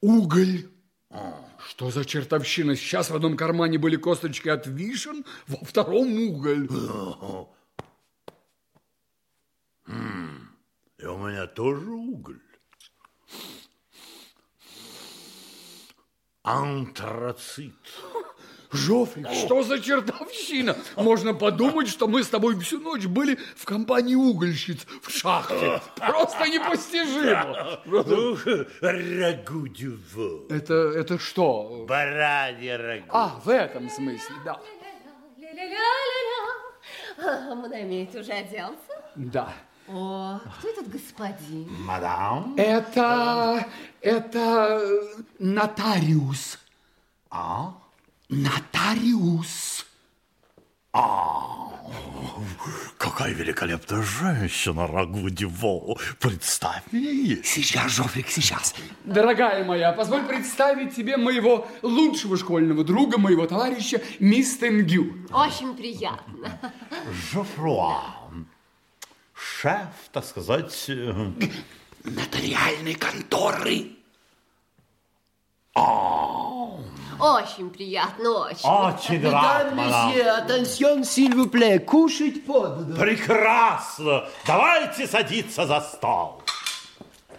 Уголь. Что за чертовщина? Сейчас в одном кармане были косточки от вишен, во втором уголь. И у меня тоже уголь. Антрацит. Жофрик, что за чертовщина? Можно подумать, что мы с тобой всю ночь были в компании угольщиц в шахте. Просто непостижимо. Ну, рагу дюво. Это, это что? Баранье рагу. А, в этом смысле, да. Мадамит уже оделся? Да. О, кто этот господин? Мадам? Это, это нотариус. А? Нотариус. Какая великолепная женщина, Рагу Диво. Представь мне ей. Сейчас, Жофрик, сейчас. Дорогая моя, позволь представить тебе моего лучшего школьного друга, моего товарища, мисс Тенгю. Очень приятно. Жофруа. Шеф, так сказать, э, Нотариальной конторы. Очень приятно, очень. очень рад, мадам. attention, s'il vous plaît, кушать подано. Прекрасно. Давайте садиться за стол.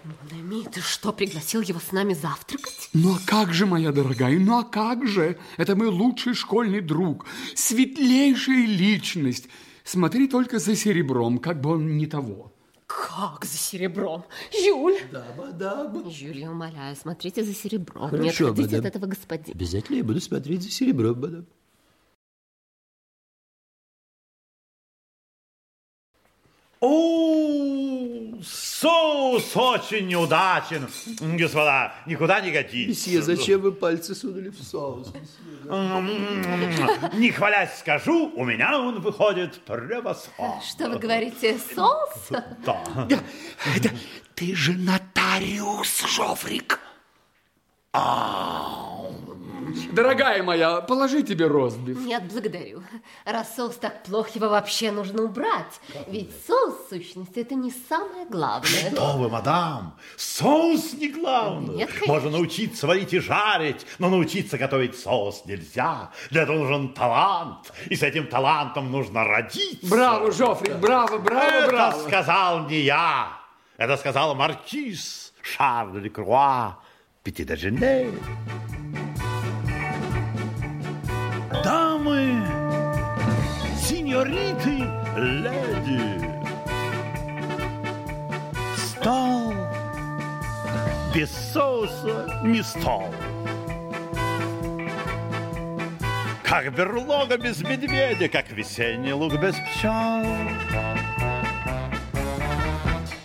Мадамит, ты что, пригласил его с нами завтракать? Ну а как же, моя дорогая, ну а как же? Это мой лучший школьный друг, светлейшая личность. Смотри только за серебром, как бы он не того. Как за серебром? Жюль! Да, мадам. Жюль, я умоляю, смотрите за серебром. Не Хорошо, отходите мадам. от этого господина. Обязательно я буду смотреть за серебром, мадам. О, соус очень неудачен, господа, никуда не годится. Месье, зачем вы пальцы сунули в соус? Не хвалясь скажу, у меня он выходит превосходно. Что вы говорите, соус? Да. Это ты же нотариус, Жофрик. Дорогая моя, положи тебе ростбиф. Нет, благодарю. Раз соус так плох, его вообще нужно убрать. Ведь соус, в сущности, это не самое главное. Что вы, мадам, соус не главное. Нет, конечно. Можно научиться варить и жарить, но научиться готовить соус нельзя. Для этого нужен талант, и с этим талантом нужно родиться. Браво, Жофрик, браво, браво, Это браво. сказал не я. Это сказал маркиз Шарль де Круа Пяти де Жене. Дамы, сеньориты, леди. Стол без соуса не стол. Как берлога без медведя, как весенний луг без пчел.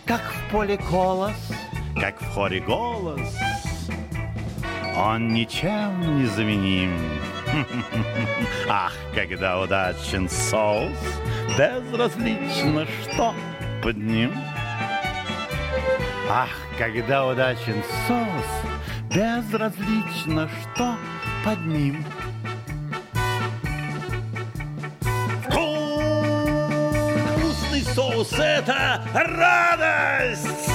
Как в поле колос, как в хоре голос, Он ничем не заменим. Ах, когда удачен соус, безразлично, что под ним. Ах, когда удачен соус, безразлично, что под ним. Вкусный соус – это радость!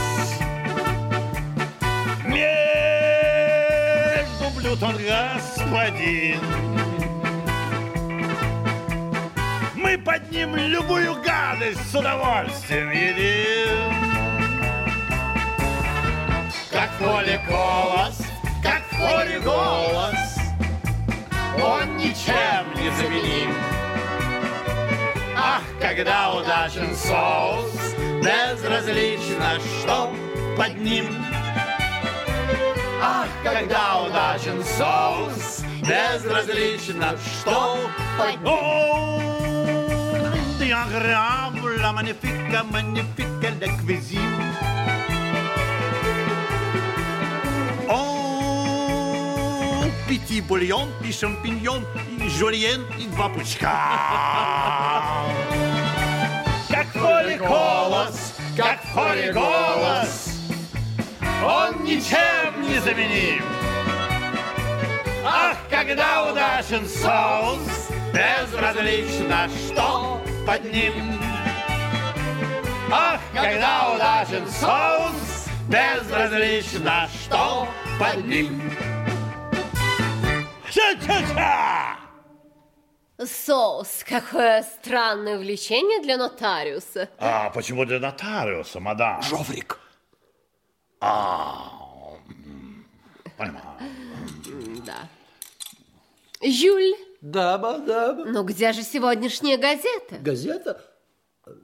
Между блюд он господин. Мы под ним любую гадость с удовольствием едим. Как в поле колос, как в хоре голос, Он ничем не заменим. Ах, когда удачен соус, безразлично, что под ним. Ах, когда удачен соус, безразлично, что. Agréable, la magnifique, magnifique, la cuisine. Petit бульон, и шампиньон, и жульен, и два пучка. Как в хоре голос, как в хоре голос, он ничем не заменим. Ах, когда удачен соус, безразлично, что под ним. Ах, когда удачен соус, безразлично, что под ним. Ша-ша-ша! Соус, какое странное увлечение для нотариуса. А почему для нотариуса, мадам? Жофрик, Понимаю. Да. Жюль, Да, мадам. ну где же сегодняшняя газета? Газета?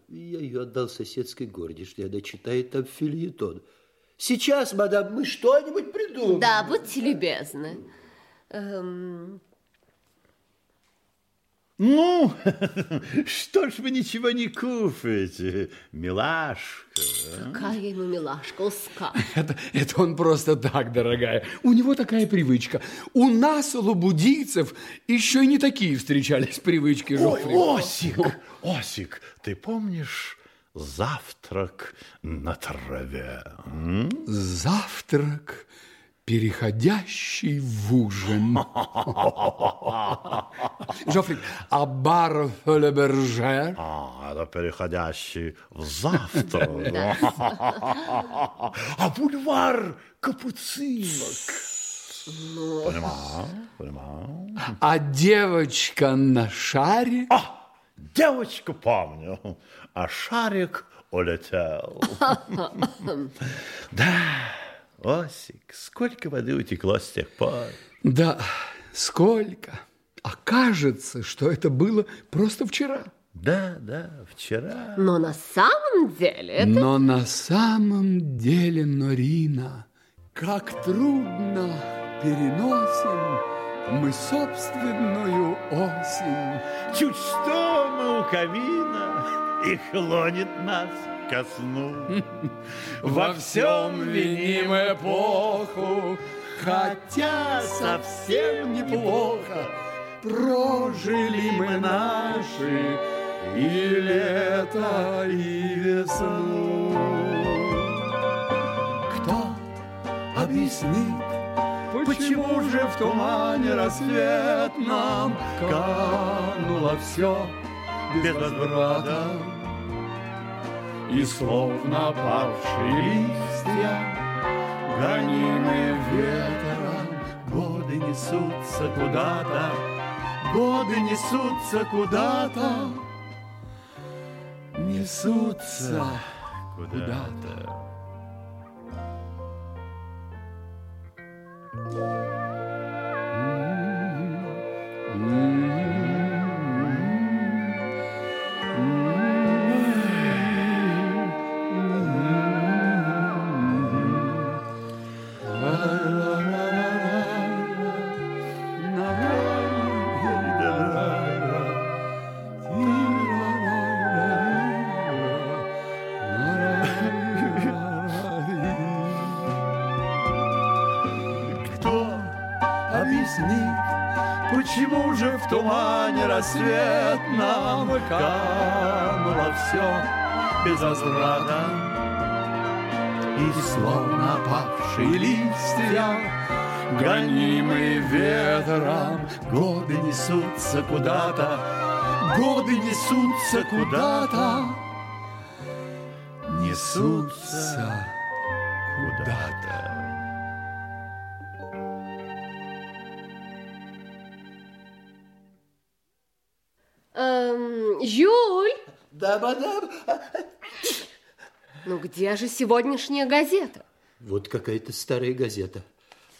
Я ее отдал соседской горничной. Она читает там фильетон. Сейчас, мадам, мы что-нибудь придумаем. Да, будьте любезны. Эм, Ну, что ж вы ничего не кушаете, милашка? какая ему милашка, узка. это, это он просто так, дорогая. У него такая привычка. У нас, у лабудийцев, еще и не такие встречались привычки, Ой. Осик, Осик, ты помнишь завтрак на траве? м? Завтрак, переходящий в ужин. Жофрик, а бар Фелебержер? А, это переходящий в завтрак. А бульвар капуцинок. Понимаю, понимаю. А девочка на шаре? А, девочку помню, а шарик улетел. Да, Осик, сколько воды утекло с тех пор. Да, сколько? А кажется, что это было просто вчера. Да, да, вчера. Но на самом деле это... Но на самом деле, Норина, как трудно переносим мы собственную осень. Чуть что мы у камина, и клонит нас ко сну. Во всем виним эпоху, хотя совсем неплохо прожили мы наши и лето, и весну. Кто объяснит, почему же в тумане рассветном кануло все без возврата? И словно павшие листья, гонимые ветром, годы несутся куда-то, годы несутся куда-то, несутся куда-то. Кто в тумане рассветном кануло все без возврата? И словно опавшие листья, гонимые ветром, годы несутся куда-то, годы несутся куда-то, несутся куда-то. Эм, Жюль, Да, мадам. ну где же сегодняшняя газета? Вот какая-то старая газета.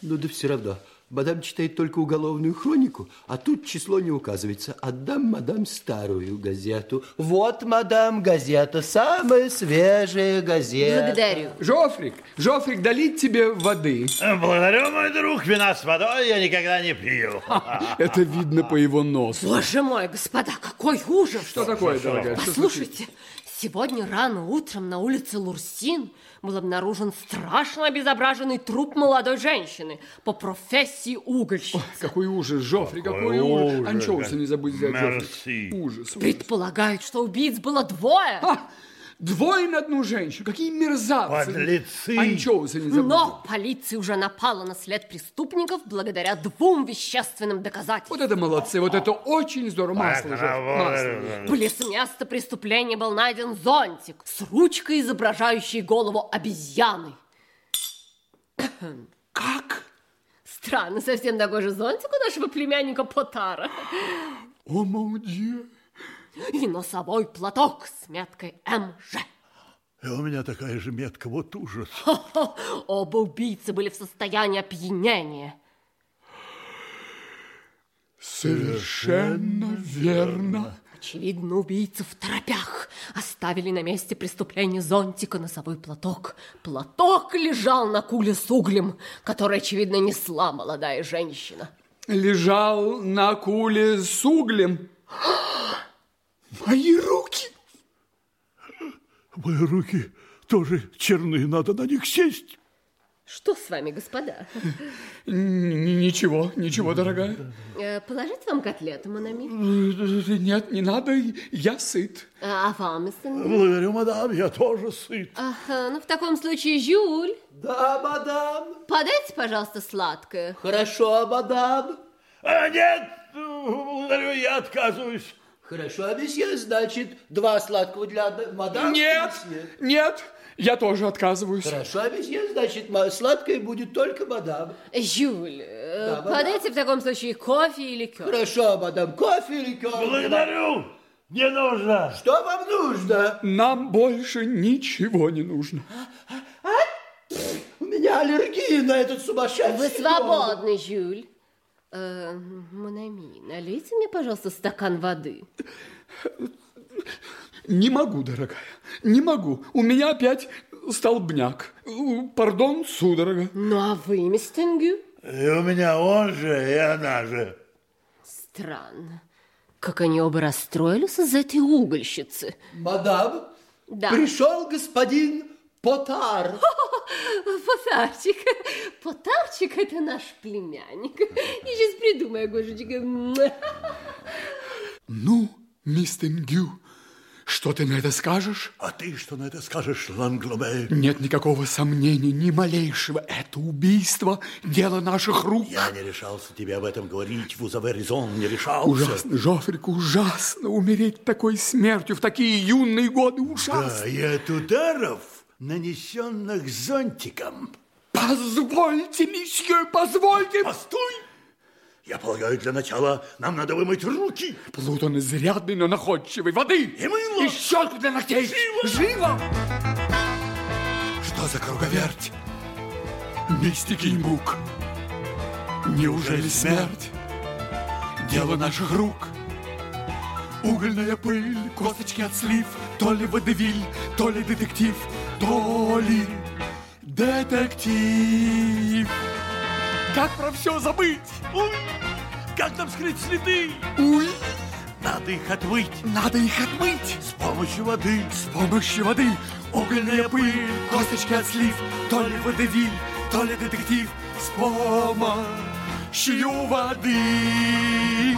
Ну да все равно. Мадам читает только уголовную хронику, а тут число не указывается. Отдам мадам старую газету. Вот, мадам, газета, самая свежая газета. Благодарю. Жофрик, Жофрик, долить тебе воды. Благодарю, мой друг, вина с водой я никогда не пью. Это видно по его носу. Боже мой, господа, какой ужас! Что такое, дорогая? Что Послушайте, сегодня рано утром на улице Лурсин был обнаружен страшно обезображенный труп молодой женщины по профессии угольщицы. Какой ужас, Жофри, какой, Какой ужас. ужас. Анчоуса не забудь взять, Мерси. Ужас. ужас. Предполагают, что убийц было двое. А, двое на одну женщину. Какие мерзавцы. Подлецы. Анчоуса не забудь. Но полиция уже напала на след преступников благодаря двум вещественным доказательствам. Вот это молодцы, вот это очень здорово. Масло, Жофри, масло. Близ места преступления был найден зонтик с ручкой, изображающей голову обезьяны. Как? Странно, совсем такой же зонтик у нашего племянника Потара. О, молодец. И носовой платок с меткой МЖ. И у меня такая же метка, вот ужас. Оба убийцы были в состоянии опьянения. Совершенно верно. Очевидно, убийцы в торопях оставили на месте преступления зонтика носовой платок. Платок лежал на куле с углем, который, очевидно, несла молодая женщина. Лежал на куле с углем. Мои руки! Мои руки тоже черные, надо на них сесть. Что с вами, господа? Н- Ничего, ничего, дорогая. Э, Положить вам котлету, Монами? Нет, не надо, я сыт. А вам, мистер? Благодарю, мадам, я тоже сыт. Ага, ну в таком случае, Жюль, Да, мадам. подайте, пожалуйста, сладкое. Хорошо, мадам. А нет, благодарю, я отказываюсь. Хорошо, месье, значит, два сладкого для мадам. Нет, месье. нет, я тоже отказываюсь. Хорошо, месье, значит, сладкое будет только мадам. Жюль, э, Да, да, подайте в таком случае кофе и ликер. Хорошо, мадам, кофе или кофе? Благодарю, не нужно. Что вам нужно? Нам больше ничего не нужно. У меня аллергия на этот сумасшедший Вы свободны, Жюль. Э, Монами, налейте мне, пожалуйста, стакан воды. Не могу, дорогая, не могу. У меня опять столбняк. Пардон, судорога. Ну, а вы, мистер Гю? И у меня он же, и она же. Странно. Как они оба расстроились из-за этой угольщицы. Мадам, Да. пришел господин Потар. Потарчик. Потарчик – это наш племянник. Я сейчас придумаю, Гошечка. Ну, мистер Гю, что ты на это скажешь? А ты что на это скажешь, Ланглобе? Нет никакого сомнения, ни малейшего. Это убийство – дело наших рук. Я не решался тебе об этом говорить, Вузове Резон не решался. Ужасно, Жофрик, ужасно умереть такой смертью в такие юные годы. Ужасно. Да, и от ударов, нанесенных зонтиком. Позвольте, месье, позвольте. Постой! Я полагаю, для начала нам надо вымыть руки. Плутон изрядный, но находчивый. Воды. И мыло. И щетку для ногтей. Живо. Живо. Что за круговерть? Мистики и мук. Неужели смерть? Дело наших рук. Угольная пыль, косточки от слив, То ли водевиль, то ли детектив, То ли детектив. Как про все забыть? Ой, как нам скрыть следы? Уй, Надо их отмыть надо их отмыть. с помощью воды. С помощью воды угольная пыль, косточки от слив, то ли водевиль, то ли детектив с помощью воды.